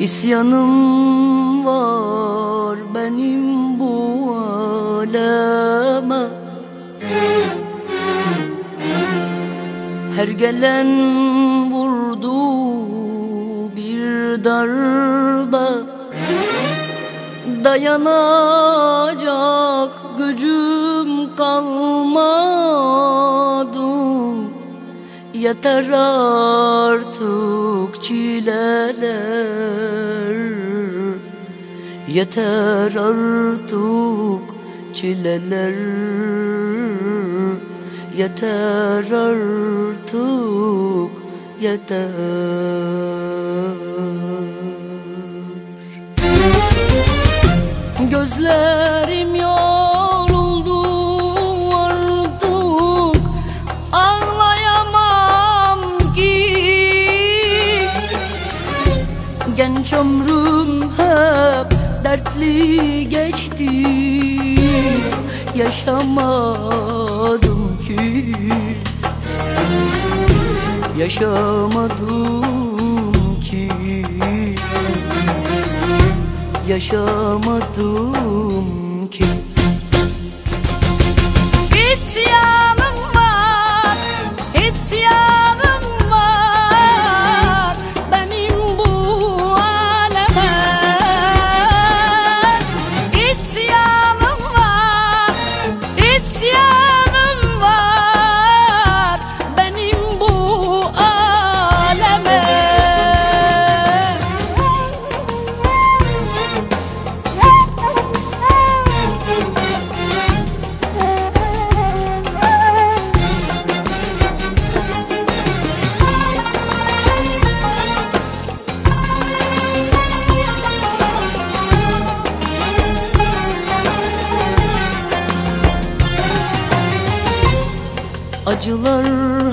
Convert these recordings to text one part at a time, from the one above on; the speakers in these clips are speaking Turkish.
İsyanım var benim bu aleme. Her gelen vurdu bir darbe. Dayanacak gücüm kalmadı Yeter artık çileler. Yeter artık çileler. Yeter artık yeter. Gözlerim Genç ömrüm hep dertli geçti. Yaşamadım ki. Yaşamadım ki. Yaşamadım ki Acılar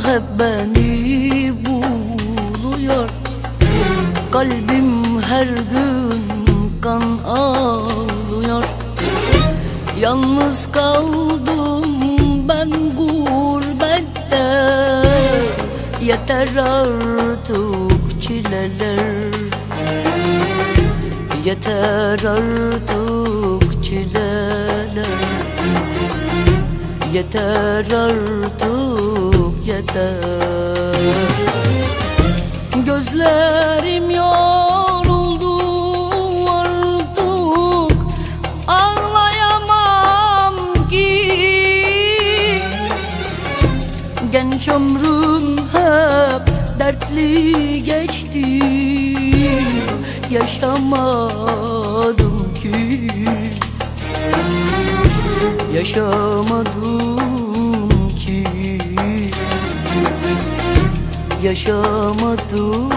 hep beni buluyor. Kalbim her gün kan ağlıyor Yalnız kaldım ben gurbette. Yeter artık çileler. Yeter artık çileler Yeter artık yeter. Gözlerim yoruldu artık Ağlayamam ki. Genç ömrüm hep dertli geçti Yaşamadım ki Yaşamadım ki. Yaşamadım